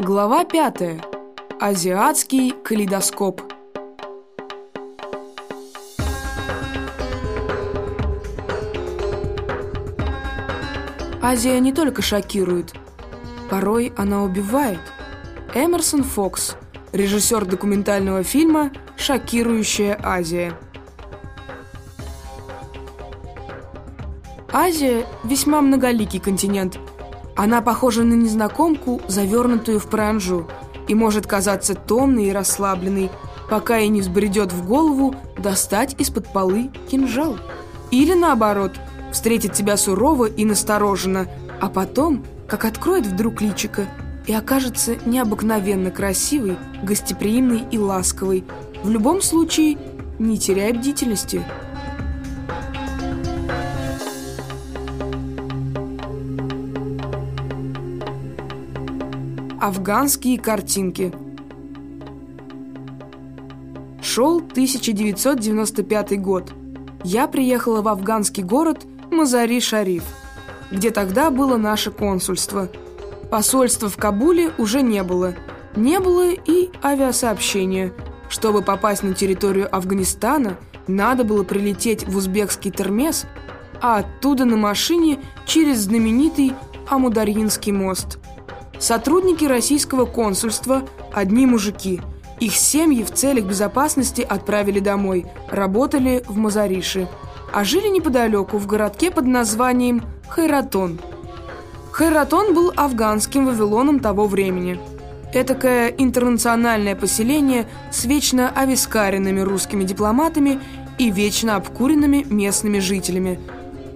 Глава пятая. Азиатский калейдоскоп. Азия не только шокирует, порой она убивает. Эмерсон Фокс, режиссер документального фильма «Шокирующая Азия». Азия – весьма многоликий континент. Она похожа на незнакомку, завернутую в паранжу, и может казаться томной и расслабленной, пока ей не взбредет в голову достать из-под полы кинжал. Или наоборот, встретит тебя сурово и настороженно, а потом, как откроет вдруг личико, и окажется необыкновенно красивой, гостеприимной и ласковой. В любом случае, не теряй бдительности – Афганские картинки. Шел 1995 год. Я приехала в афганский город Мазари-Шариф, где тогда было наше консульство. Посольства в Кабуле уже не было. Не было и авиасообщения. Чтобы попасть на территорию Афганистана, надо было прилететь в узбекский Термес, а оттуда на машине через знаменитый Амударьинский мост – Сотрудники российского консульства – одни мужики. Их семьи в целях безопасности отправили домой, работали в Мазарише. А жили неподалеку, в городке под названием Хайратон. Хайратон был афганским Вавилоном того времени. Этакое интернациональное поселение с вечно овискаренными русскими дипломатами и вечно обкуренными местными жителями.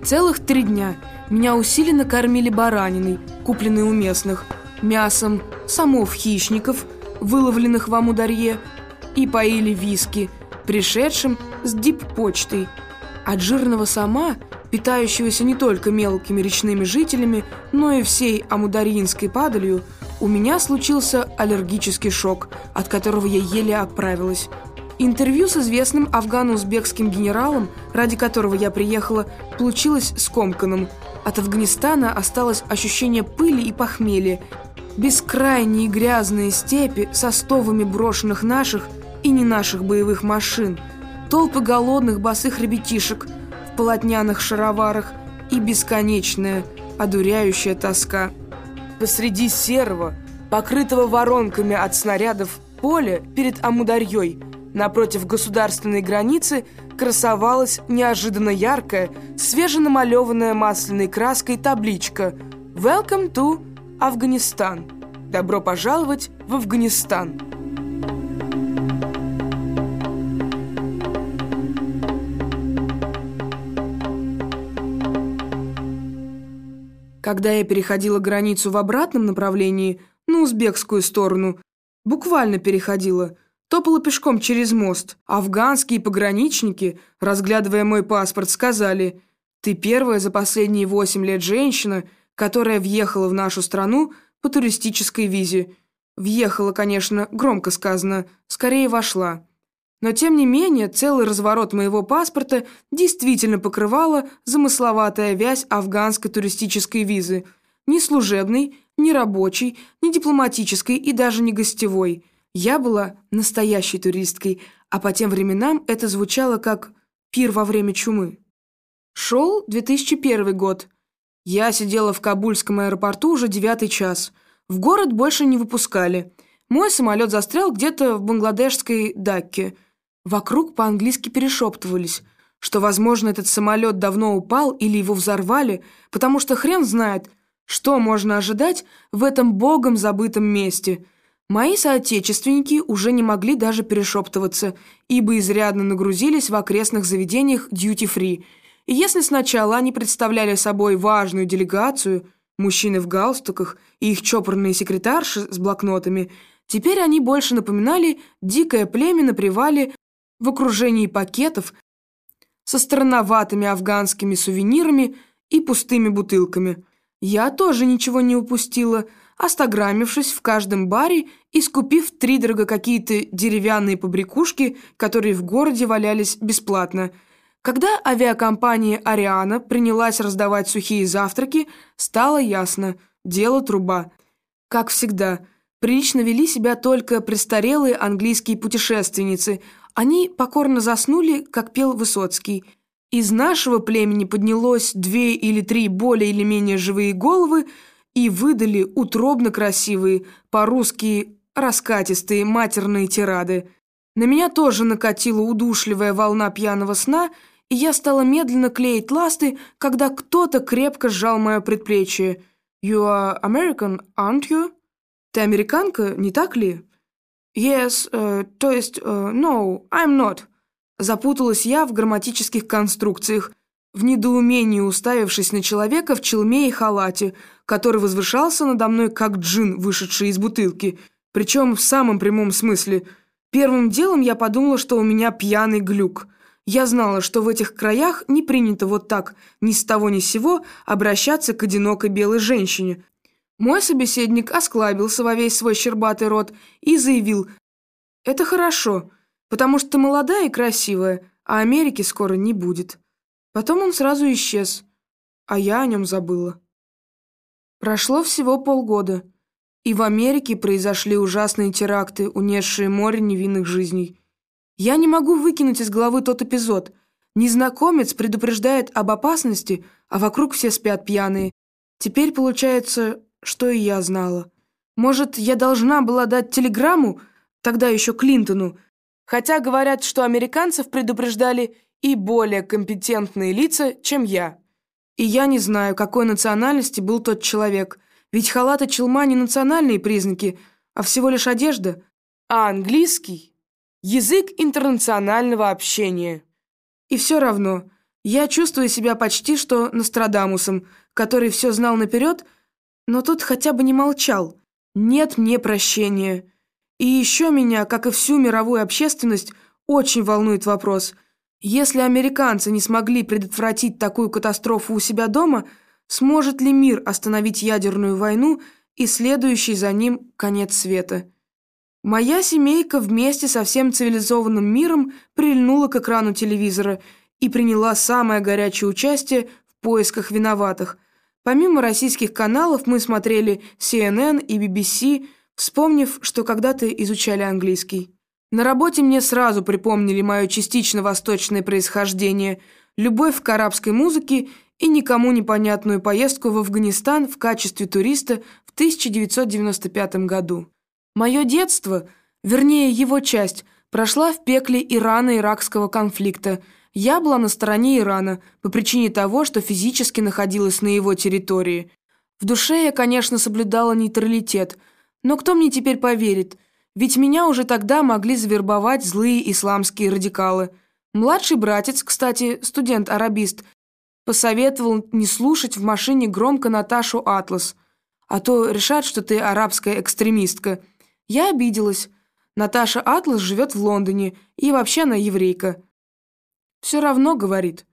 Целых три дня меня усиленно кормили бараниной, купленной у местных – мясом самов хищников, выловленных в Амударье, и поили виски, пришедшим с дип-почтой. От жирного сама, питающегося не только мелкими речными жителями, но и всей амударьинской падалью, у меня случился аллергический шок, от которого я еле оправилась. Интервью с известным афгано-узбекским генералом, ради которого я приехала, получилось скомканным. От Афганистана осталось ощущение пыли и похмелья, Бескрайние грязные степи со стовами брошенных наших и не наших боевых машин, толпы голодных босых ребятишек в полотняных шароварах и бесконечная, одуряющая тоска. Посреди серого, покрытого воронками от снарядов поля перед Амударьей, напротив государственной границы, красовалась неожиданно яркая, свеженамалеванная масляной краской табличка «Welcome to Афганистан. Добро пожаловать в Афганистан. Когда я переходила границу в обратном направлении, на узбекскую сторону, буквально переходила, топала пешком через мост, афганские пограничники, разглядывая мой паспорт, сказали «Ты первая за последние восемь лет женщина, которая въехала в нашу страну по туристической визе. Въехала, конечно, громко сказано, скорее вошла. Но, тем не менее, целый разворот моего паспорта действительно покрывала замысловатая вязь афганской туристической визы. Ни служебной, ни рабочей, ни дипломатической и даже не гостевой. Я была настоящей туристкой, а по тем временам это звучало как «пир во время чумы». Шел 2001 год – я сидела в Кабульском аэропорту уже девятый час. В город больше не выпускали. Мой самолет застрял где-то в бангладешской Дакке. Вокруг по-английски перешептывались, что, возможно, этот самолет давно упал или его взорвали, потому что хрен знает, что можно ожидать в этом богом забытом месте. Мои соотечественники уже не могли даже перешептываться, ибо изрядно нагрузились в окрестных заведениях дьюти-фри – и если сначала они представляли собой важную делегацию, мужчины в галстуках и их чопорные секретарши с блокнотами, теперь они больше напоминали дикое племя на привале в окружении пакетов со странноватыми афганскими сувенирами и пустыми бутылками. Я тоже ничего не упустила, остаграмившись в каждом баре и скупив втридорого какие-то деревянные побрякушки, которые в городе валялись бесплатно – когда авиакомпания «Ариана» принялась раздавать сухие завтраки, стало ясно – дело труба. Как всегда, Прилично вели себя только престарелые английские путешественницы. Они покорно заснули, как пел Высоцкий. Из нашего племени поднялось две или три более или менее живые головы и выдали утробно красивые, по-русски раскатистые матерные тирады. На меня тоже накатила удушливая волна пьяного сна, и я стала медленно клеить ласты, когда кто-то крепко сжал мое предплечье. «You are American, aren't you?» «Ты американка, не так ли?» «Yes, uh, то есть, uh, no, I'm not». Запуталась я в грамматических конструкциях, в недоумении уставившись на человека в челме и халате, который возвышался надо мной как джин, вышедший из бутылки, причем в самом прямом смысле – Первым делом я подумала, что у меня пьяный глюк. Я знала, что в этих краях не принято вот так, ни с того ни с сего, обращаться к одинокой белой женщине. Мой собеседник осклабился во весь свой щербатый рот и заявил «Это хорошо, потому что ты молодая и красивая, а Америки скоро не будет». Потом он сразу исчез, а я о нем забыла. Прошло всего полгода. И в Америке произошли ужасные теракты, унесшие море невинных жизней. Я не могу выкинуть из головы тот эпизод. Незнакомец предупреждает об опасности, а вокруг все спят пьяные. Теперь получается, что и я знала. Может, я должна была дать телеграмму, тогда еще Клинтону, хотя говорят, что американцев предупреждали и более компетентные лица, чем я. И я не знаю, какой национальности был тот человек – ведь халат и челма не национальные признаки, а всего лишь одежда. А английский – язык интернационального общения. И все равно, я чувствую себя почти что Нострадамусом, который все знал наперед, но тут хотя бы не молчал. Нет мне прощения. И еще меня, как и всю мировую общественность, очень волнует вопрос. Если американцы не смогли предотвратить такую катастрофу у себя дома – Сможет ли мир остановить ядерную войну и следующий за ним конец света? Моя семейка вместе со всем цивилизованным миром прильнула к экрану телевизора и приняла самое горячее участие в поисках виноватых. Помимо российских каналов мы смотрели CNN и BBC, вспомнив, что когда-то изучали английский. На работе мне сразу припомнили мое частично восточное происхождение, любовь к арабской музыке и никому непонятную поездку в Афганистан в качестве туриста в 1995 году. Мое детство, вернее его часть, прошла в пекле Ирано-Иракского конфликта. Я была на стороне Ирана по причине того, что физически находилась на его территории. В душе я, конечно, соблюдала нейтралитет, но кто мне теперь поверит? Ведь меня уже тогда могли завербовать злые исламские радикалы. Младший братец, кстати, студент-арабист, Посоветовал не слушать в машине громко Наташу Атлас, а то решат, что ты арабская экстремистка. Я обиделась. Наташа Атлас живет в Лондоне, и вообще она еврейка. «Все равно», — говорит.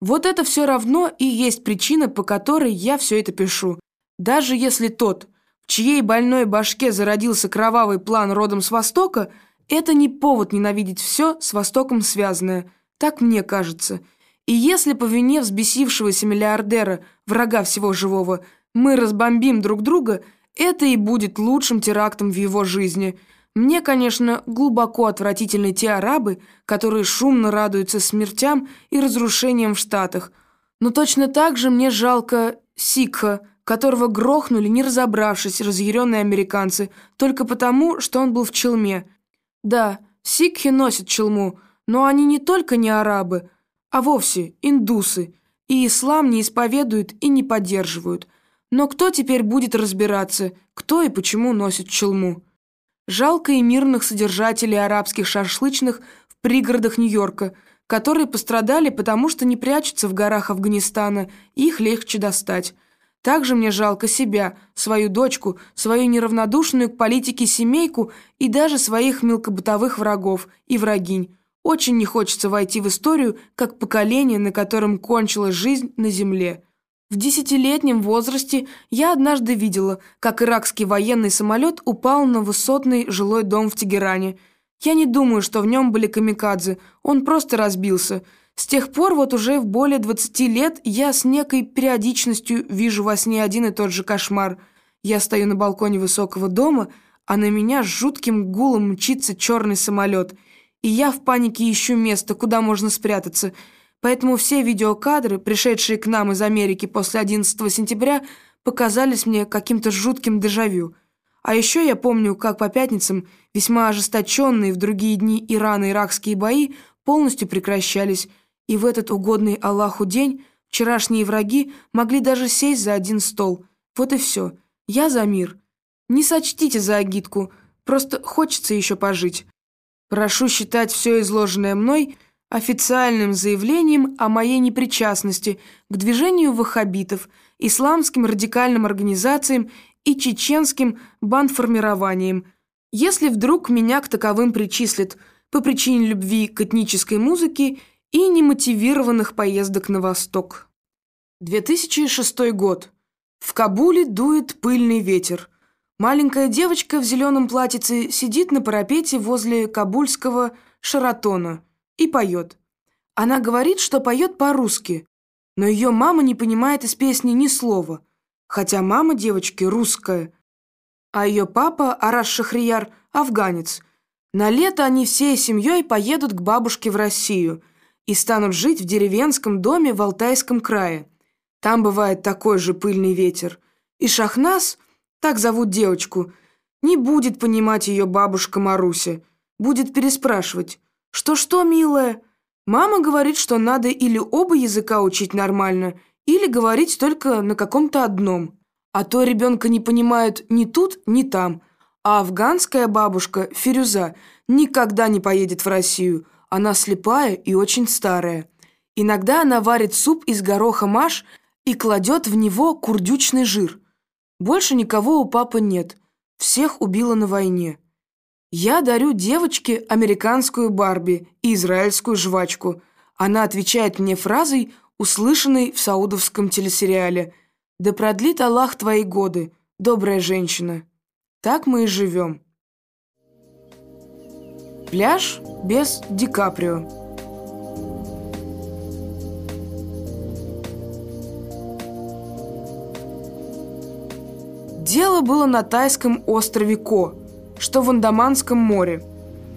Вот это все равно и есть причина, по которой я все это пишу. Даже если тот, в чьей больной башке зародился кровавый план родом с Востока, это не повод ненавидеть все с Востоком связанное. Так мне кажется. И если по вине взбесившегося миллиардера, врага всего живого, мы разбомбим друг друга, это и будет лучшим терактом в его жизни. Мне, конечно, глубоко отвратительны те арабы, которые шумно радуются смертям и разрушениям в Штатах. Но точно так же мне жалко Сикха, которого грохнули, не разобравшись, разъяренные американцы, только потому, что он был в челме. Да, сикхи носят челму, но они не только не арабы – а вовсе индусы, и ислам не исповедуют и не поддерживают. Но кто теперь будет разбираться, кто и почему носит челму? Жалко и мирных содержателей арабских шашлычных в пригородах Нью-Йорка, которые пострадали, потому что не прячутся в горах Афганистана, их легче достать. Также мне жалко себя, свою дочку, свою неравнодушную к политике семейку и даже своих мелкобытовых врагов и врагинь, очень не хочется войти в историю как поколение, на котором кончилась жизнь на земле. В десятилетнем возрасте я однажды видела, как иракский военный самолет упал на высотный жилой дом в Тегеране. Я не думаю, что в нем были камикадзе, он просто разбился. С тех пор вот уже в более 20 лет я с некой периодичностью вижу во сне один и тот же кошмар. Я стою на балконе высокого дома, а на меня с жутким гулом мчится черный самолет, и я в панике ищу место, куда можно спрятаться. Поэтому все видеокадры, пришедшие к нам из Америки после 11 сентября, показались мне каким-то жутким дежавю. А еще я помню, как по пятницам весьма ожесточенные в другие дни Ирано-иракские бои полностью прекращались, и в этот угодный Аллаху день вчерашние враги могли даже сесть за один стол. Вот и все. Я за мир. Не сочтите за агитку, просто хочется еще пожить. Прошу считать все изложенное мной официальным заявлением о моей непричастности к движению ваххабитов, исламским радикальным организациям и чеченским бандформированием. Если вдруг меня к таковым причислят по причине любви к этнической музыке и немотивированных поездок на восток. 2006 год. В Кабуле дует пыльный ветер. Маленькая девочка в зеленом платьице сидит на парапете возле кабульского Шаратона и поет. Она говорит, что поет по-русски, но ее мама не понимает из песни ни слова, хотя мама девочки русская, а ее папа, Араш Шахрияр, афганец. На лето они всей семьей поедут к бабушке в Россию – и станут жить в деревенском доме в Алтайском крае. Там бывает такой же пыльный ветер. И Шахнас, так зовут девочку, не будет понимать ее бабушка Маруся. Будет переспрашивать. «Что-что, милая?» Мама говорит, что надо или оба языка учить нормально, или говорить только на каком-то одном. А то ребенка не понимают ни тут, ни там. А афганская бабушка, Фирюза, никогда не поедет в Россию – она слепая и очень старая. Иногда она варит суп из гороха маш и кладет в него курдючный жир. Больше никого у папы нет. Всех убила на войне. Я дарю девочке американскую Барби и израильскую жвачку. Она отвечает мне фразой, услышанной в саудовском телесериале «Да продлит Аллах твои годы, добрая женщина». Так мы и живем. Пляж без Ди Каприо. Дело было на тайском острове Ко, что в Андаманском море.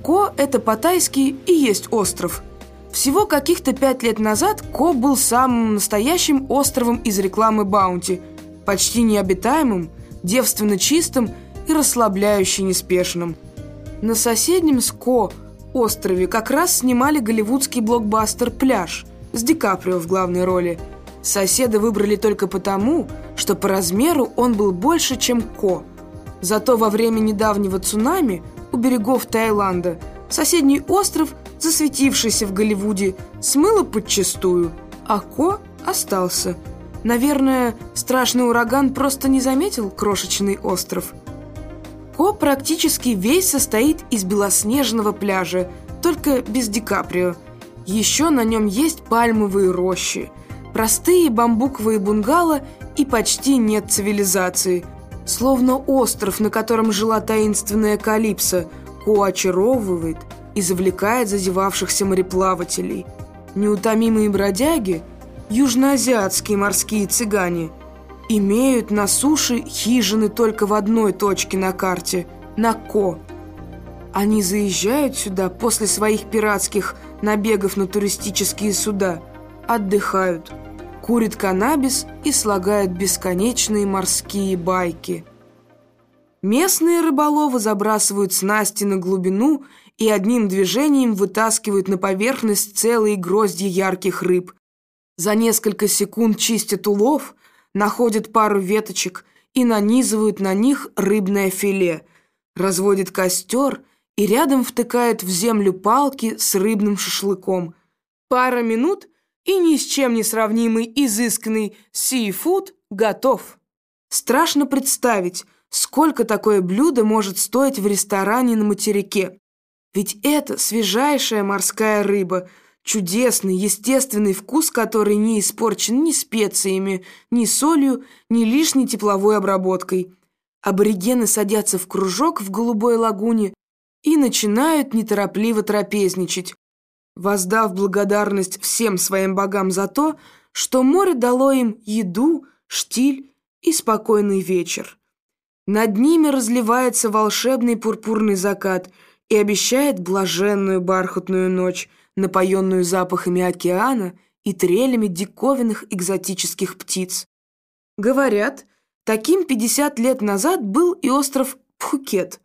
Ко – это по-тайски и есть остров. Всего каких-то пять лет назад Ко был самым настоящим островом из рекламы Баунти, почти необитаемым, девственно чистым и расслабляюще неспешным – на соседнем Ско острове как раз снимали голливудский блокбастер «Пляж» с Ди Каприо в главной роли. Соседа выбрали только потому, что по размеру он был больше, чем Ко. Зато во время недавнего цунами у берегов Таиланда соседний остров, засветившийся в Голливуде, смыло подчистую, а Ко остался. Наверное, страшный ураган просто не заметил крошечный остров – Ко практически весь состоит из белоснежного пляжа, только без Ди Каприо. Еще на нем есть пальмовые рощи, простые бамбуковые бунгало и почти нет цивилизации. Словно остров, на котором жила таинственная Калипсо, Ко очаровывает и завлекает зазевавшихся мореплавателей. Неутомимые бродяги – южноазиатские морские цыгане – имеют на суше хижины только в одной точке на карте – на Ко. Они заезжают сюда после своих пиратских набегов на туристические суда, отдыхают, курят каннабис и слагают бесконечные морские байки. Местные рыболовы забрасывают снасти на глубину и одним движением вытаскивают на поверхность целые грозди ярких рыб. За несколько секунд чистят улов – находят пару веточек и нанизывают на них рыбное филе, разводят костер и рядом втыкают в землю палки с рыбным шашлыком. Пара минут, и ни с чем не сравнимый изысканный сифуд готов. Страшно представить, сколько такое блюдо может стоить в ресторане на материке. Ведь это свежайшая морская рыба – Чудесный, естественный вкус, который не испорчен ни специями, ни солью, ни лишней тепловой обработкой. Аборигены садятся в кружок в голубой лагуне и начинают неторопливо трапезничать, воздав благодарность всем своим богам за то, что море дало им еду, штиль и спокойный вечер. Над ними разливается волшебный пурпурный закат и обещает блаженную бархатную ночь, напоенную запахами океана и трелями диковинных экзотических птиц. Говорят, таким 50 лет назад был и остров Пхукет.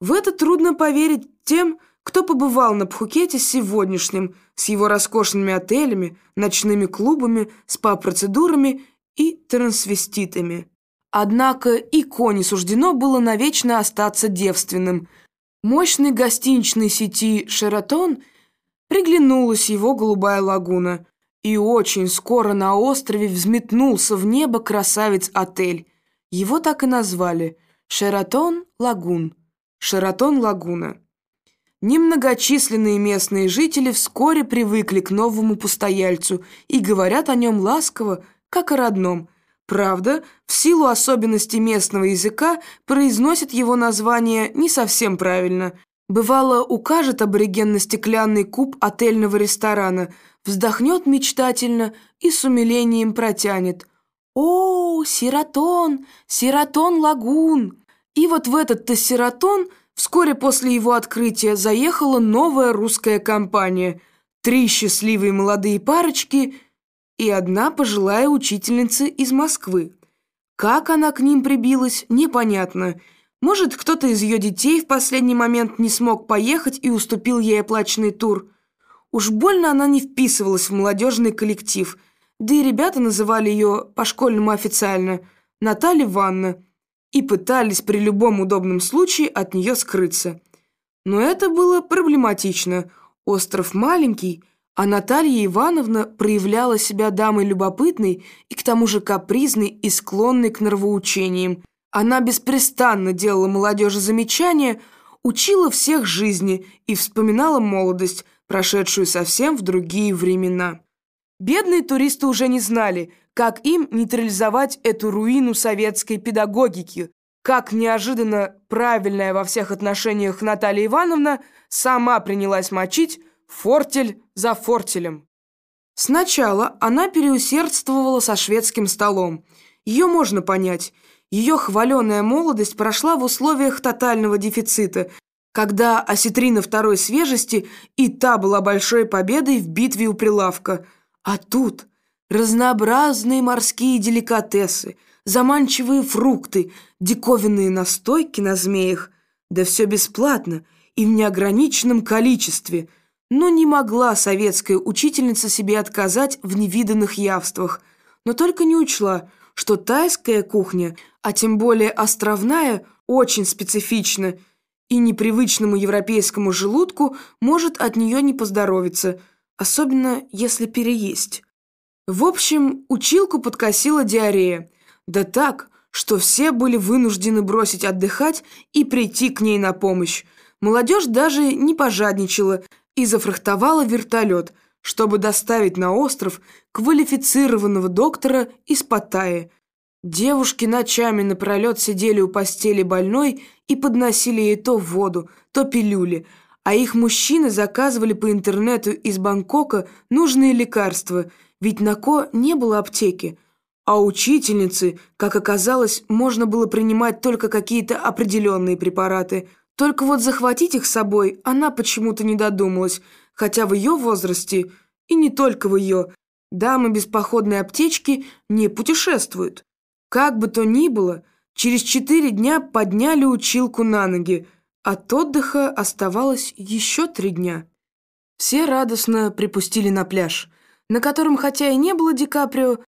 В это трудно поверить тем, кто побывал на Пхукете сегодняшним, с его роскошными отелями, ночными клубами, спа-процедурами и трансвеститами. Однако и Коне суждено было навечно остаться девственным. Мощной гостиничной сети «Шератон» приглянулась его голубая лагуна, и очень скоро на острове взметнулся в небо красавец-отель. Его так и назвали «Шератон Лагун», «Шератон Лагуна». Немногочисленные местные жители вскоре привыкли к новому постояльцу и говорят о нем ласково, как о родном. Правда, в силу особенностей местного языка произносят его название не совсем правильно. Бывало, укажет абориген на стеклянный куб отельного ресторана, вздохнет мечтательно и с умилением протянет. «О, сиротон, сиротон лагун!» И вот в этот-то сиротон – Вскоре после его открытия заехала новая русская компания. Три счастливые молодые парочки и одна пожилая учительница из Москвы. Как она к ним прибилась, непонятно. Может, кто-то из ее детей в последний момент не смог поехать и уступил ей оплаченный тур. Уж больно она не вписывалась в молодежный коллектив, да и ребята называли ее по-школьному официально Наталья Ванна и пытались при любом удобном случае от нее скрыться. Но это было проблематично. Остров маленький, а Наталья Ивановна проявляла себя дамой любопытной и к тому же капризной и склонной к нравоучениям. Она беспрестанно делала молодежи замечания, учила всех жизни и вспоминала молодость, прошедшую совсем в другие времена. Бедные туристы уже не знали – как им нейтрализовать эту руину советской педагогики, как неожиданно правильная во всех отношениях Наталья Ивановна сама принялась мочить фортель за фортелем. Сначала она переусердствовала со шведским столом. Ее можно понять. Ее хваленая молодость прошла в условиях тотального дефицита, когда осетрина второй свежести и та была большой победой в битве у прилавка. А тут разнообразные морские деликатесы, заманчивые фрукты, диковинные настойки на змеях. Да все бесплатно и в неограниченном количестве. Но не могла советская учительница себе отказать в невиданных явствах. Но только не учла, что тайская кухня, а тем более островная, очень специфична, и непривычному европейскому желудку может от нее не поздоровиться, особенно если переесть. В общем, училку подкосила диарея. Да так, что все были вынуждены бросить отдыхать и прийти к ней на помощь. Молодежь даже не пожадничала и зафрахтовала вертолет, чтобы доставить на остров квалифицированного доктора из Паттайи. Девушки ночами напролет сидели у постели больной и подносили ей то воду, то пилюли, а их мужчины заказывали по интернету из Бангкока нужные лекарства – ведь на Ко не было аптеки, а учительницы, как оказалось, можно было принимать только какие-то определенные препараты. Только вот захватить их с собой она почему-то не додумалась, хотя в ее возрасте, и не только в ее, дамы без походной аптечки не путешествуют. Как бы то ни было, через четыре дня подняли училку на ноги, от отдыха оставалось еще три дня. Все радостно припустили на пляж – на котором хотя и не было Ди Каприо,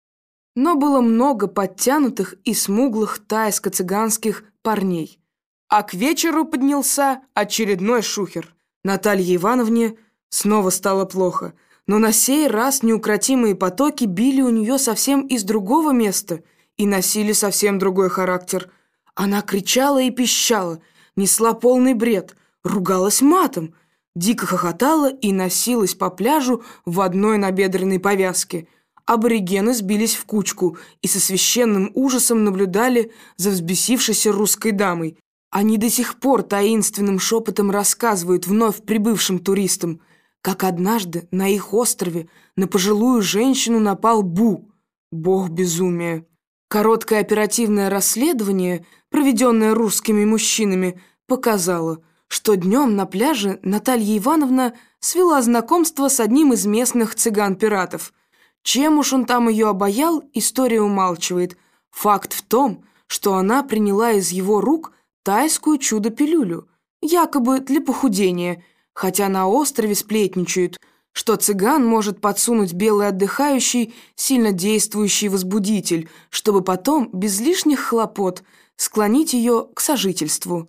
но было много подтянутых и смуглых тайско-цыганских парней. А к вечеру поднялся очередной шухер. Наталье Ивановне снова стало плохо, но на сей раз неукротимые потоки били у нее совсем из другого места и носили совсем другой характер. Она кричала и пищала, несла полный бред, ругалась матом – дико хохотала и носилась по пляжу в одной набедренной повязке. Аборигены сбились в кучку и со священным ужасом наблюдали за взбесившейся русской дамой. Они до сих пор таинственным шепотом рассказывают вновь прибывшим туристам, как однажды на их острове на пожилую женщину напал Бу, бог безумия. Короткое оперативное расследование проведенная русскими мужчинами, показала, что днем на пляже Наталья Ивановна свела знакомство с одним из местных цыган-пиратов. Чем уж он там ее обаял, история умалчивает. Факт в том, что она приняла из его рук тайскую чудо-пилюлю, якобы для похудения, хотя на острове сплетничают, что цыган может подсунуть белый отдыхающий сильно действующий возбудитель, чтобы потом, без лишних хлопот, склонить ее к сожительству.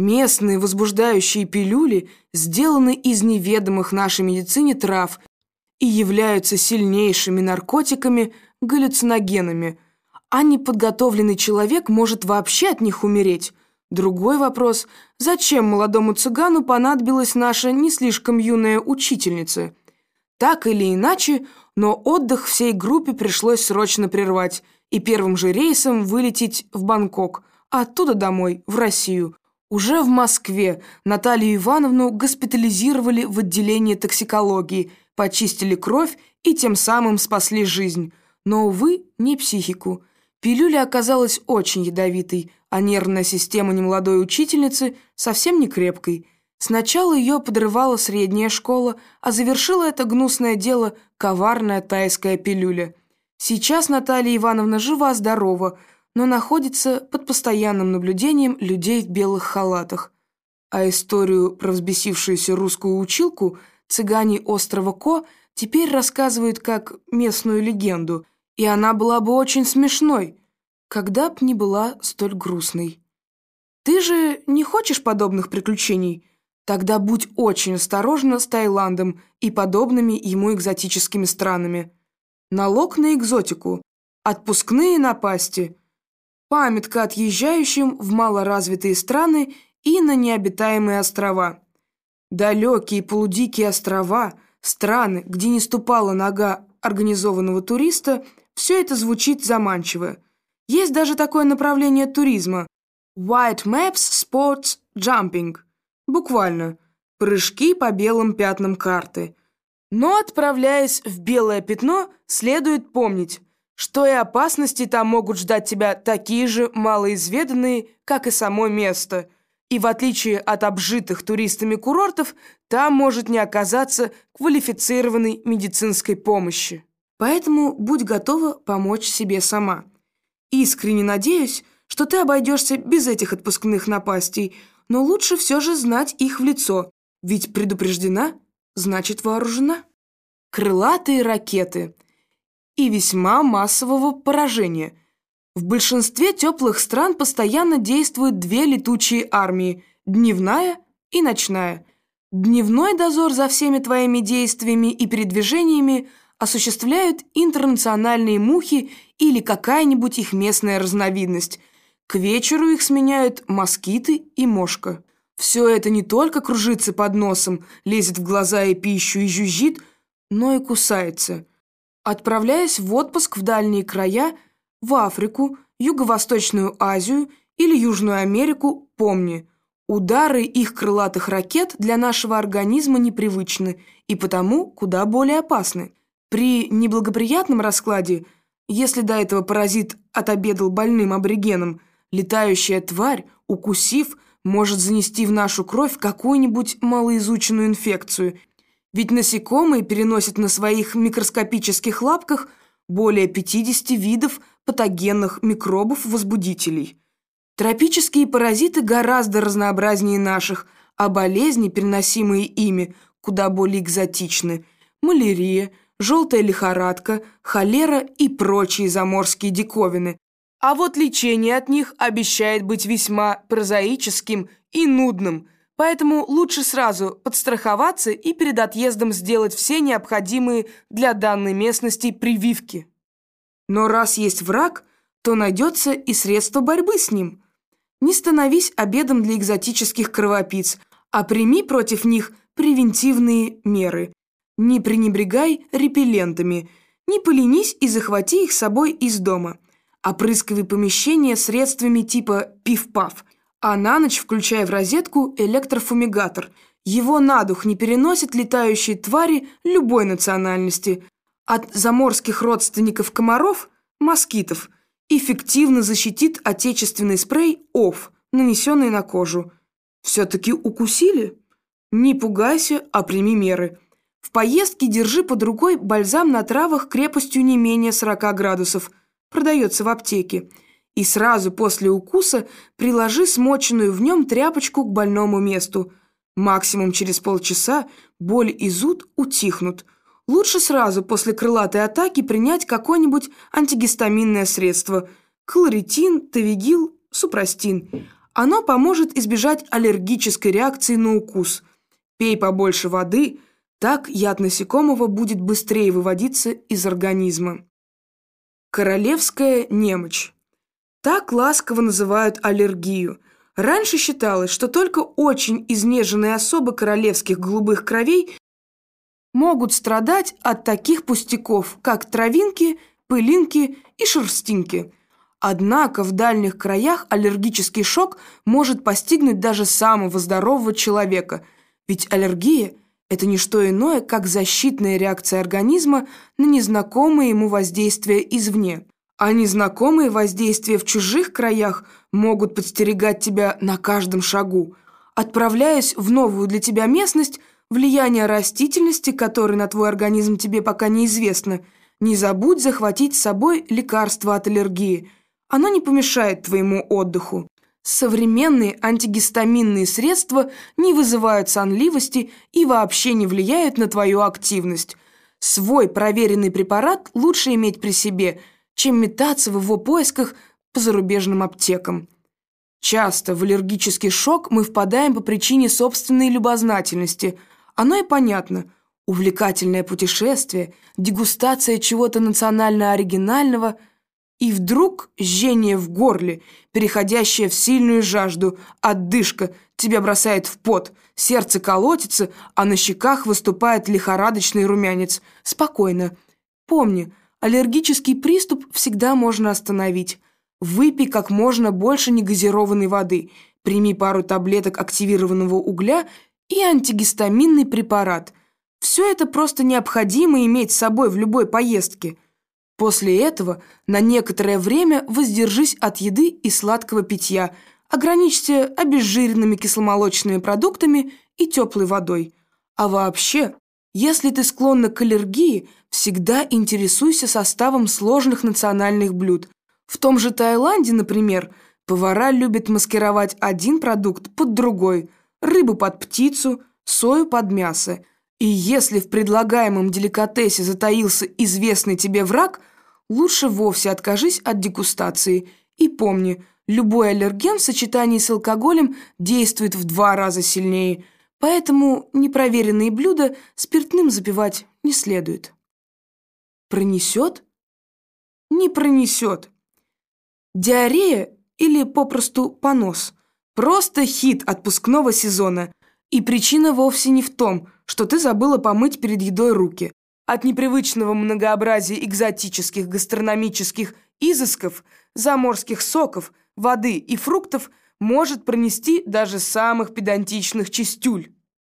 Местные возбуждающие пилюли сделаны из неведомых нашей медицине трав и являются сильнейшими наркотиками-галлюциногенами, а неподготовленный человек может вообще от них умереть. Другой вопрос – зачем молодому цыгану понадобилась наша не слишком юная учительница? Так или иначе, но отдых всей группе пришлось срочно прервать и первым же рейсом вылететь в Бангкок, а оттуда домой, в Россию. Уже в Москве Наталью Ивановну госпитализировали в отделение токсикологии, почистили кровь и тем самым спасли жизнь. Но, увы, не психику. Пилюля оказалась очень ядовитой, а нервная система немолодой учительницы совсем не крепкой. Сначала ее подрывала средняя школа, а завершила это гнусное дело коварная тайская пилюля. Сейчас Наталья Ивановна жива-здорова, но находится под постоянным наблюдением людей в белых халатах. А историю про взбесившуюся русскую училку цыгане острова Ко теперь рассказывают как местную легенду, и она была бы очень смешной, когда б не была столь грустной. Ты же не хочешь подобных приключений? Тогда будь очень осторожна с Таиландом и подобными ему экзотическими странами. Налог на экзотику, отпускные напасти, памятка отъезжающим в малоразвитые страны и на необитаемые острова. Далекие полудикие острова, страны, где не ступала нога организованного туриста, все это звучит заманчиво – есть даже такое направление туризма – White Maps Sports Jumping. Буквально – прыжки по белым пятнам карты. Но, отправляясь в белое пятно, следует помнить, что и опасности там могут ждать тебя такие же малоизведанные, как и само место. И в отличие от обжитых туристами курортов, там может не оказаться квалифицированной медицинской помощи. Поэтому будь готова помочь себе сама – Искренне надеюсь, что ты обойдешься без этих отпускных напастей, но лучше все же знать их в лицо, ведь предупреждена, значит вооружена. Крылатые ракеты и весьма массового поражения. В большинстве теплых стран постоянно действуют две летучие армии – дневная и ночная. Дневной дозор за всеми твоими действиями и передвижениями осуществляют интернациональные мухи или какая-нибудь их местная разновидность. К вечеру их сменяют москиты и мошка. Все это не только кружится под носом, лезет в глаза и пищу и жужжит, но и кусается. Отправляясь в отпуск в дальние края, в Африку, Юго-Восточную Азию или Южную Америку, помни, удары их крылатых ракет для нашего организма непривычны и потому куда более опасны. При неблагоприятном раскладе – если до этого паразит отобедал больным аборигеном, летающая тварь, укусив, может занести в нашу кровь какую-нибудь малоизученную инфекцию. Ведь насекомые переносят на своих микроскопических лапках более 50 видов патогенных микробов-возбудителей. Тропические паразиты гораздо разнообразнее наших, а болезни, переносимые ими, куда более экзотичны. Малярия – желтая лихорадка, холера и прочие заморские диковины. А вот лечение от них обещает быть весьма прозаическим и нудным, поэтому лучше сразу подстраховаться и перед отъездом сделать все необходимые для данной местности прививки. Но раз есть враг, то найдется и средство борьбы с ним. Не становись обедом для экзотических кровопийц, а прими против них превентивные меры. Не пренебрегай репеллентами, не поленись и захвати их с собой из дома. Опрыскивай помещение средствами типа пиф-паф, а на ночь включай в розетку электрофумигатор. Его на дух не переносят летающие твари любой национальности. От заморских родственников комаров – москитов эффективно защитит отечественный спрей ОФ, нанесенный на кожу. Все-таки укусили? Не пугайся, а прими меры. В поездке держи под рукой бальзам на травах крепостью не менее 40 градусов. Продается в аптеке. И сразу после укуса приложи смоченную в нем тряпочку к больному месту. Максимум через полчаса боль и зуд утихнут. Лучше сразу после крылатой атаки принять какое-нибудь антигистаминное средство. Кларитин, тавигил, супрастин. Оно поможет избежать аллергической реакции на укус. Пей побольше воды, так яд насекомого будет быстрее выводиться из организма. Королевская немочь. Так ласково называют аллергию. Раньше считалось, что только очень изнеженные особы королевских голубых кровей могут страдать от таких пустяков, как травинки, пылинки и шерстинки. Однако в дальних краях аллергический шок может постигнуть даже самого здорового человека, ведь аллергия – это не что иное, как защитная реакция организма на незнакомые ему воздействия извне. А незнакомые воздействия в чужих краях могут подстерегать тебя на каждом шагу. Отправляясь в новую для тебя местность, влияние растительности, которое на твой организм тебе пока неизвестно, не забудь захватить с собой лекарство от аллергии. Оно не помешает твоему отдыху. Современные антигистаминные средства не вызывают сонливости и вообще не влияют на твою активность. Свой проверенный препарат лучше иметь при себе, чем метаться в его поисках по зарубежным аптекам. Часто в аллергический шок мы впадаем по причине собственной любознательности – оно и понятно. Увлекательное путешествие, дегустация чего-то национально-оригинального и вдруг жжение в горле, переходящее в сильную жажду, отдышка, тебя бросает в пот, сердце колотится, а на щеках выступает лихорадочный румянец. Спокойно. Помни, аллергический приступ всегда можно остановить. Выпей как можно больше негазированной воды, прими пару таблеток активированного угля – и антигистаминный препарат. Все это просто необходимо иметь с собой в любой поездке. После этого на некоторое время воздержись от еды и сладкого питья, ограничься обезжиренными кисломолочными продуктами и теплой водой. А вообще, если ты склонна к аллергии, всегда интересуйся составом сложных национальных блюд. В том же Таиланде, например, повара любят маскировать один продукт под другой – рыбу под птицу, сою под мясо. И если в предлагаемом деликатесе затаился известный тебе враг, лучше вовсе откажись от дегустации. И помни, любой аллерген в сочетании с алкоголем действует в два раза сильнее, поэтому непроверенные блюда спиртным запивать не следует. Пронесет? Не пронесет. Диарея или попросту понос – Просто хит отпускного сезона. И причина вовсе не в том, что ты забыла помыть перед едой руки. От непривычного многообразия экзотических гастрономических изысков, заморских соков, воды и фруктов может пронести даже самых педантичных чистюль.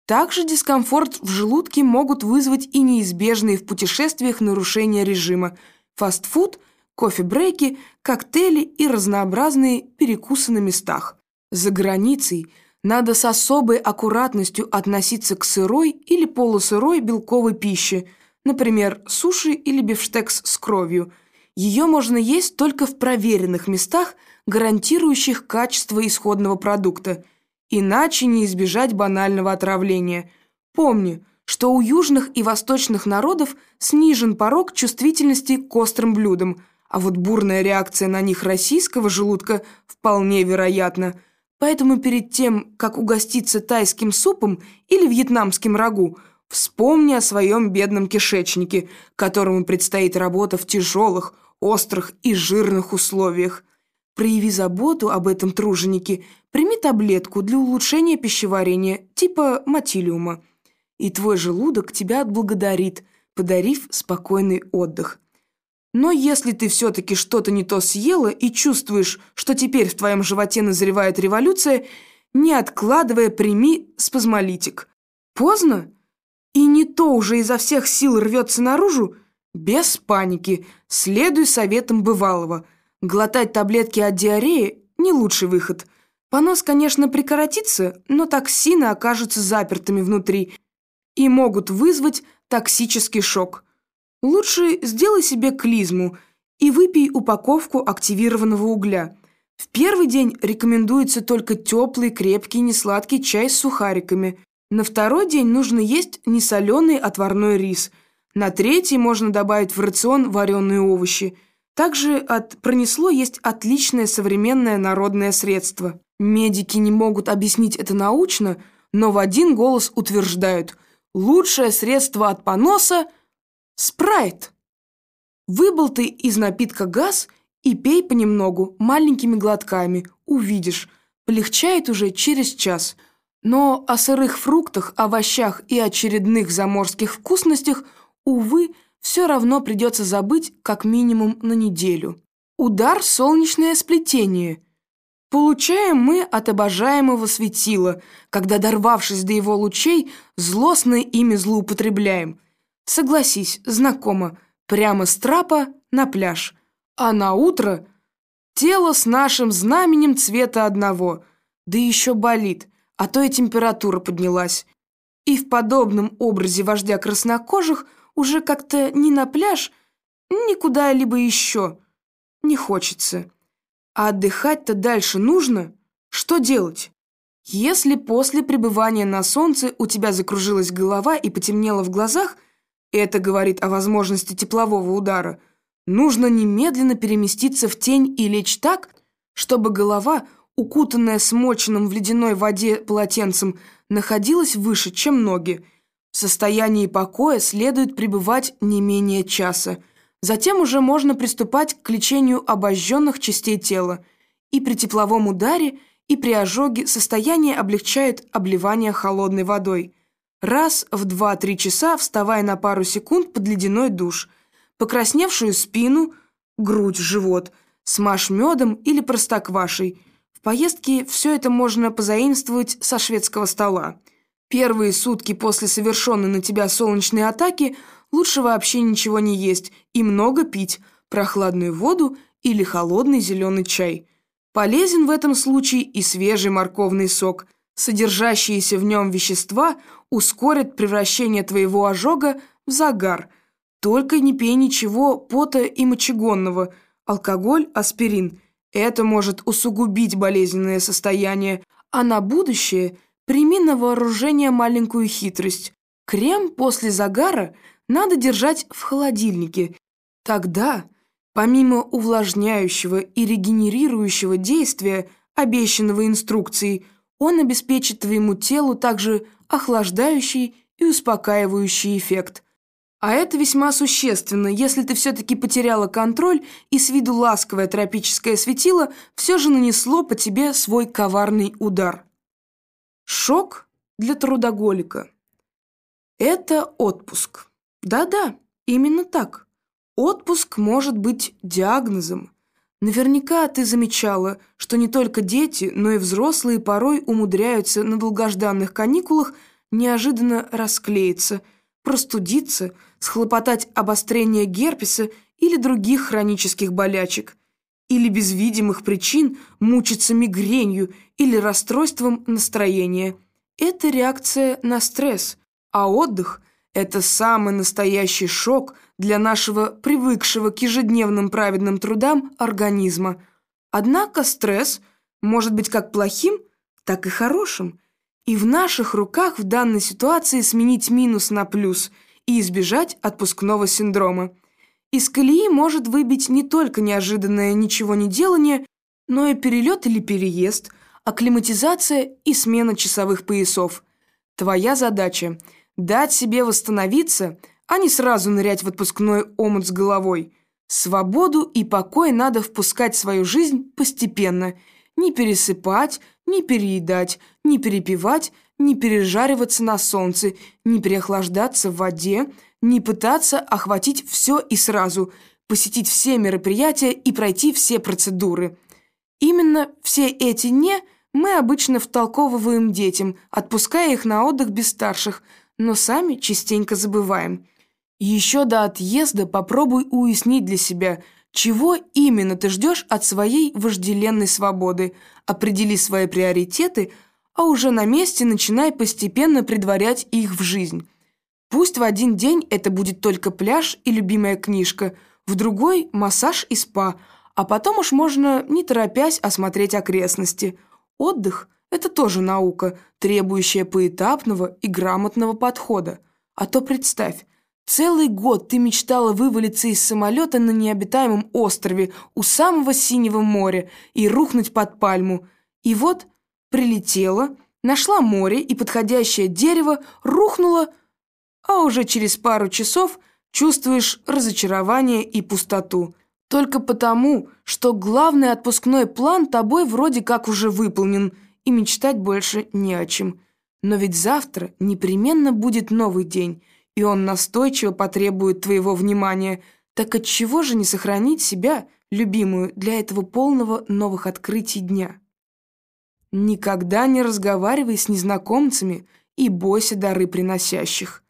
Также дискомфорт в желудке могут вызвать и неизбежные в путешествиях нарушения режима, фастфуд, кофе-брейки, коктейли и разнообразные перекусы на местах. За границей надо с особой аккуратностью относиться к сырой или полусырой белковой пище, например, суши или бифштекс с кровью. Ее можно есть только в проверенных местах, гарантирующих качество исходного продукта, иначе не избежать банального отравления. Помни, что у южных и восточных народов снижен порог чувствительности к острым блюдам, а вот бурная реакция на них российского желудка вполне вероятна – Поэтому перед тем, как угоститься тайским супом или вьетнамским рагу, вспомни о своем бедном кишечнике, которому предстоит работа в тяжелых, острых и жирных условиях. Прояви заботу об этом труженике, прими таблетку для улучшения пищеварения, типа матилиума. И твой желудок тебя отблагодарит, подарив спокойный отдых. Но если ты все-таки что-то не то съела и чувствуешь, что теперь в твоем животе назревает революция, не откладывая, прими спазмолитик. Поздно? И не то уже изо всех сил рвется наружу? Без паники, следуй советам бывалого. Глотать таблетки от диареи – не лучший выход. Понос, конечно, прекратится, но токсины окажутся запертыми внутри и могут вызвать токсический шок. Лучше сделай себе клизму и выпей упаковку активированного угля. В первый день рекомендуется только теплый, крепкий, несладкий чай с сухариками. На второй день нужно есть несоленый отварной рис. На третий можно добавить в рацион вареные овощи. Также от пронесло есть отличное современное народное средство. Медики не могут объяснить это научно, но в один голос утверждают – Лучшее средство от поноса – спрайт. Выболтай из напитка газ и пей понемногу, маленькими глотками. Увидишь, полегчает уже через час. Но о сырых фруктах, овощах и очередных заморских вкусностях, увы, все равно придется забыть как минимум на неделю. Удар солнечное сплетение – Получаем мы от обожаемого светила, когда, дорвавшись до его лучей, злостно ими злоупотребляем. Согласись, знакомо, прямо с трапа на пляж. А на утро тело с нашим знаменем цвета одного, да еще болит, а то и температура поднялась. И в подобном образе вождя краснокожих уже как-то не на пляж, ни куда-либо еще не хочется. А отдыхать-то дальше нужно? Что делать? Если после пребывания на солнце у тебя закружилась голова и потемнело в глазах, это говорит о возможности теплового удара, нужно немедленно переместиться в тень и лечь так, чтобы голова, укутанная смоченным в ледяной воде полотенцем, находилась выше, чем ноги. В состоянии покоя следует пребывать не менее часа – Затем уже можно приступать к лечению обожженных частей тела. И при тепловом ударе, и при ожоге состояние облегчает обливание холодной водой. Раз в 2-3 часа вставая на пару секунд под ледяной душ. Покрасневшую спину, грудь, живот, смажь медом или простоквашей. В поездке все это можно позаимствовать со шведского стола. Первые сутки после совершенной на тебя солнечной атаки – Лучше вообще ничего не есть и много пить, прохладную воду или холодный зеленый чай. Полезен в этом случае и свежий морковный сок. Содержащиеся в нем вещества ускорят превращение твоего ожога в загар. Только не пей ничего пота и мочегонного. Алкоголь, аспирин. Это может усугубить болезненное состояние. А на будущее прими на вооружение маленькую хитрость. Крем после загара – надо держать в холодильнике. Тогда, помимо увлажняющего и регенерирующего действия, обещанного инструкцией, он обеспечит твоему телу также охлаждающий и успокаивающий эффект. А это весьма существенно, если ты все-таки потеряла контроль и с виду ласковое тропическое светило все же нанесло по тебе свой коварный удар. Шок для трудоголика. Это отпуск. Да-да, именно так. Отпуск может быть диагнозом. Наверняка ты замечала, что не только дети, но и взрослые порой умудряются на долгожданных каникулах неожиданно расклеиться, простудиться, схлопотать обострение герпеса или других хронических болячек, или без видимых причин мучиться мигренью или расстройством настроения. Это реакция на стресс, а отдых – это самый настоящий шок для нашего привыкшего к ежедневным праведным трудам организма. Однако стресс может быть как плохим, так и хорошим. И в наших руках в данной ситуации сменить минус на плюс и избежать отпускного синдрома. Из колеи может выбить не только неожиданное ничего не делание, но и перелет или переезд, акклиматизация и смена часовых поясов. Твоя задача – Дать себе восстановиться, а не сразу нырять в отпускной омут с головой. Свободу и покой надо впускать в свою жизнь постепенно. Не пересыпать, не переедать, не перепивать, не пережариваться на солнце, не переохлаждаться в воде, не пытаться охватить все и сразу, посетить все мероприятия и пройти все процедуры. Именно все эти «не» мы обычно втолковываем детям, отпуская их на отдых без старших – но сами частенько забываем. Еще до отъезда попробуй уяснить для себя, чего именно ты ждешь от своей вожделенной свободы, определи свои приоритеты, а уже на месте начинай постепенно предварять их в жизнь. Пусть в один день это будет только пляж и любимая книжка, в другой – массаж и спа, а потом уж можно, не торопясь, осмотреть окрестности. Отдых – это тоже наука, требующая поэтапного и грамотного подхода. А то представь, целый год ты мечтала вывалиться из самолета на необитаемом острове у самого синего моря и рухнуть под пальму. И вот прилетела, нашла море и подходящее дерево, рухнула, а уже через пару часов чувствуешь разочарование и пустоту. Только потому, что главный отпускной план тобой вроде как уже выполнен, и мечтать больше не о чем. Но ведь завтра непременно будет новый день, и он настойчиво потребует твоего внимания. Так отчего же не сохранить себя, любимую, для этого полного новых открытий дня? Никогда не разговаривай с незнакомцами и бойся дары приносящих.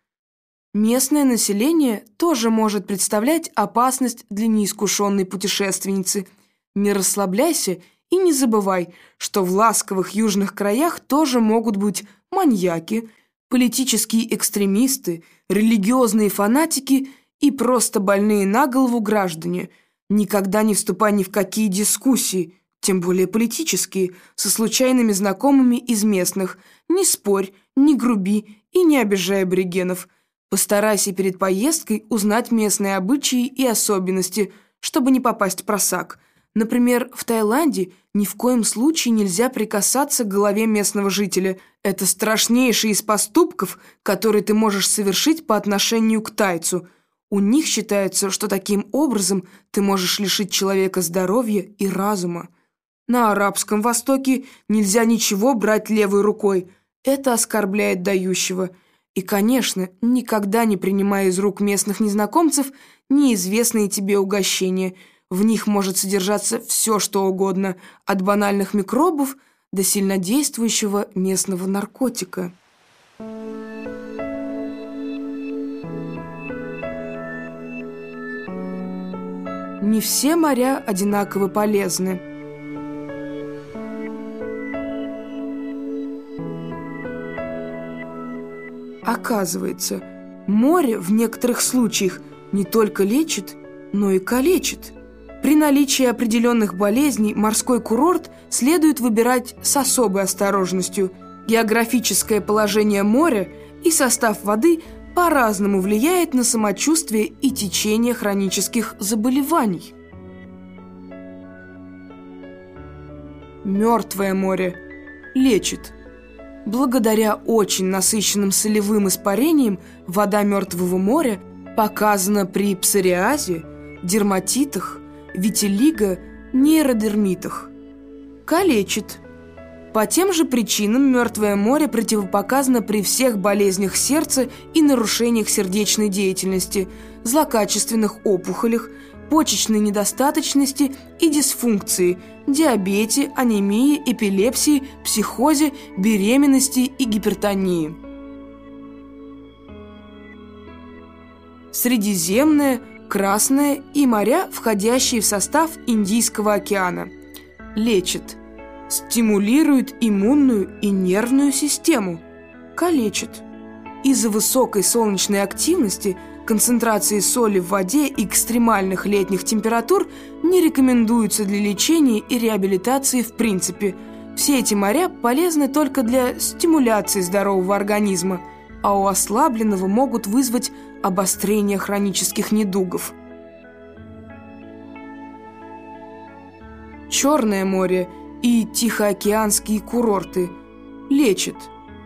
Местное население тоже может представлять опасность для неискушенной путешественницы. Не расслабляйся и не забывай, что в ласковых южных краях тоже могут быть маньяки, политические экстремисты, религиозные фанатики и просто больные на голову граждане. Никогда не вступай ни в какие дискуссии, тем более политические, со случайными знакомыми из местных. Не спорь, не груби и не обижай аборигенов. Постарайся перед поездкой узнать местные обычаи и особенности, чтобы не попасть в просак – Например, в Таиланде ни в коем случае нельзя прикасаться к голове местного жителя. Это страшнейший из поступков, который ты можешь совершить по отношению к тайцу. У них считается, что таким образом ты можешь лишить человека здоровья и разума. На Арабском Востоке нельзя ничего брать левой рукой. Это оскорбляет дающего. И, конечно, никогда не принимай из рук местных незнакомцев неизвестные тебе угощения – в них может содержаться все, что угодно, от банальных микробов до сильнодействующего местного наркотика. Не все моря одинаково полезны. Оказывается, море в некоторых случаях не только лечит, но и калечит – при наличии определенных болезней морской курорт следует выбирать с особой осторожностью. Географическое положение моря и состав воды по-разному влияет на самочувствие и течение хронических заболеваний. Мертвое море лечит. Благодаря очень насыщенным солевым испарениям вода Мертвого моря показана при псориазе, дерматитах, витилиго, нейродермитах. Калечит. По тем же причинам Мертвое море противопоказано при всех болезнях сердца и нарушениях сердечной деятельности, злокачественных опухолях, почечной недостаточности и дисфункции, диабете, анемии, эпилепсии, психозе, беременности и гипертонии. Средиземное – Красное и моря, входящие в состав Индийского океана. Лечит. Стимулирует иммунную и нервную систему. Калечит. Из-за высокой солнечной активности, концентрации соли в воде и экстремальных летних температур не рекомендуются для лечения и реабилитации в принципе. Все эти моря полезны только для стимуляции здорового организма, а у ослабленного могут вызвать обострения хронических недугов. Черное море и Тихоокеанские курорты лечат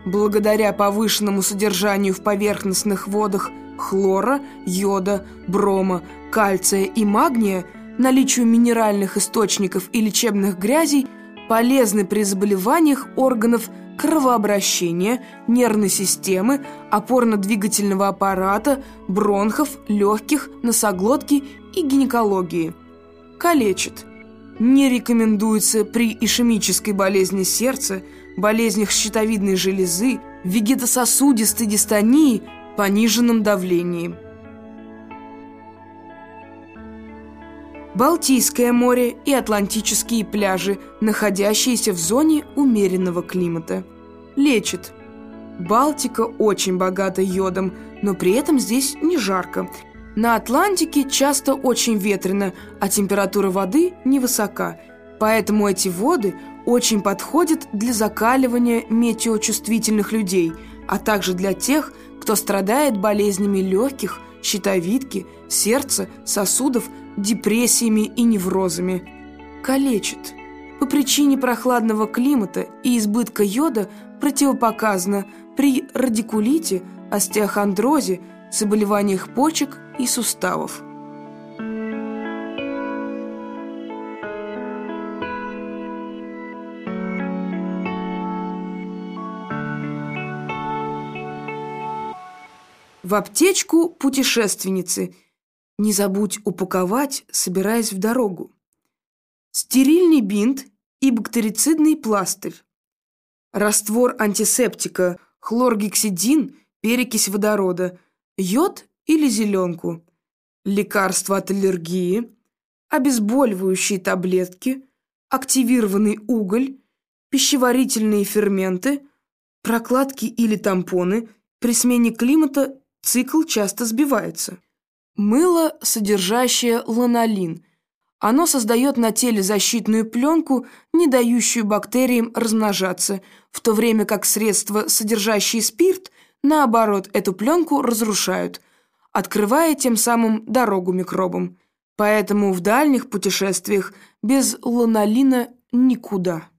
благодаря повышенному содержанию в поверхностных водах хлора, йода, брома, кальция и магния, наличию минеральных источников и лечебных грязей полезны при заболеваниях органов кровообращения, нервной системы, опорно-двигательного аппарата, бронхов, легких, носоглотки и гинекологии. Калечит. Не рекомендуется при ишемической болезни сердца, болезнях щитовидной железы, вегетососудистой дистонии, пониженном давлении. Балтийское море и Атлантические пляжи, находящиеся в зоне умеренного климата. Лечит. Балтика очень богата йодом, но при этом здесь не жарко. На Атлантике часто очень ветрено, а температура воды невысока. Поэтому эти воды очень подходят для закаливания метеочувствительных людей, а также для тех, кто страдает болезнями легких, щитовидки, сердца, сосудов, депрессиями и неврозами. Калечит. По причине прохладного климата и избытка йода противопоказано при радикулите, остеохондрозе, заболеваниях почек и суставов. В аптечку путешественницы. Не забудь упаковать, собираясь в дорогу. Стерильный бинт и бактерицидный пластырь. Раствор антисептика, хлоргексидин, перекись водорода, йод или зеленку. Лекарства от аллергии, обезболивающие таблетки, активированный уголь, пищеварительные ферменты, прокладки или тампоны. При смене климата цикл часто сбивается. Мыло, содержащее ланолин. Оно создает на теле защитную пленку, не дающую бактериям размножаться, в то время как средства, содержащие спирт, наоборот, эту пленку разрушают, открывая тем самым дорогу микробам. Поэтому в дальних путешествиях без ланолина никуда.